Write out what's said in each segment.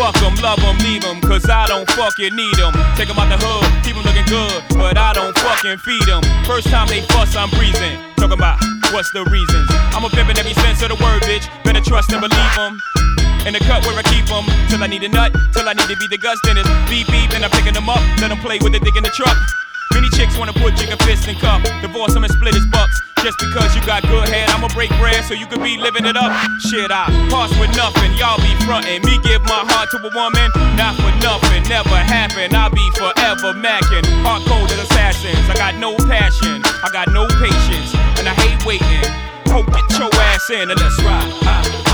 Fuck them, love them, leave them, cause I don't fucking need them. Take them out the hood, keep them looking good, but I don't fucking feed them. First time they fuss, I'm breezing. Talking about what's the reasons. I'm a pimp in every sense of the word, bitch. Better trust and believe them. In the cut where I keep them, till I need a nut, till I need to be the guts, then it's beep beep, and I'm picking them up, let them play with the dick in the truck. Many chicks wanna put Jigga fists in cup, divorce them and split his bucks. Just because you got good head, I'ma so you could be living it up. Shit, I pass with nothing, y'all be frontin'. Me give my heart to a woman, not for nothing, never happen. I'll be forever macking. Hard cold as assassins, I got no passion, I got no patience, and I hate waiting. Hope get your ass in and let's ride. Ah,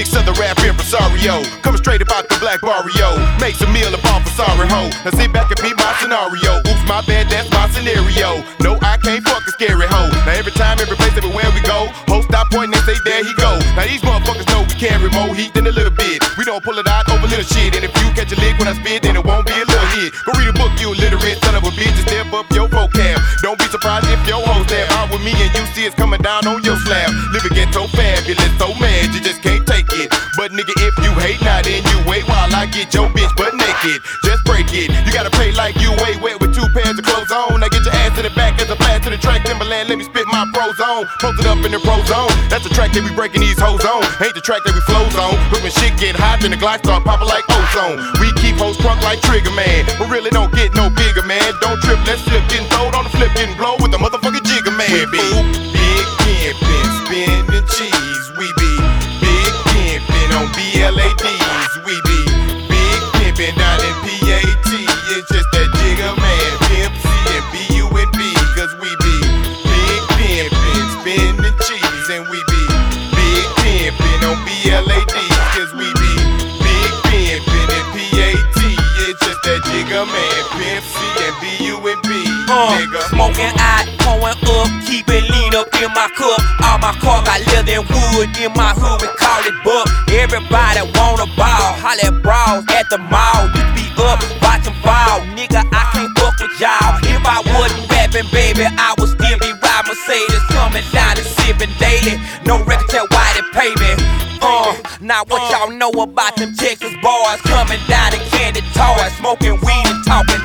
big southern rap impresario. Coming straight about the black barrio. Makes a meal of all for sorry hoe. Now sit back and be my scenario. Oops, my bad, that's my scenario. No, I can't fuck a scary hoe. Now every time, every place, everywhere we go, hoes stop pointing and say, there he go. Now these motherfuckers know we carry more heat than a little bit. We don't pull it out over little shit. And if you catch a lick when I spit, then it won't be a little hit. Go read a book, you illiterate son of a bitch, and step up your vocab. Don't be surprised if your hoes stab out with me and you see it's coming down on your slab. Living ghetto fabulous, so mad you just can't it. But nigga, if you hate, now then you wait while I get your bitch butt naked. Just break it. You gotta play like you way wet with two pairs of clothes on. Now get your ass in the back as a blast to the track. Timbaland, let me spit my pros on. Posted up in the pro zone. That's the track that we breaking these hoes on. Ain't the track that we flows on. But when shit get hot, then the glide start popping like ozone. We keep hoes crunk like Trigger Man. But really don't get no bigger, man. Don't trip, let's flip, getting throwed on the flip, getting blow with the motherfucking Jigga man. We big spinning Uh, Nigga. smoking out, pouring up, keeping lean up in my cup. All my car got leather and wood in my hood, we call it buck. Everybody wanna ball, holla at bras at the mall. You be up, watch 'em fall. Nigga, I can't fuck with y'all. If I wasn't rapping, baby, I would still be riding Mercedes, coming down and sipping daily. No record tell why they pay me. Uh, now what y'all know about them Texas boys coming down in candy toys, smoking weed and talking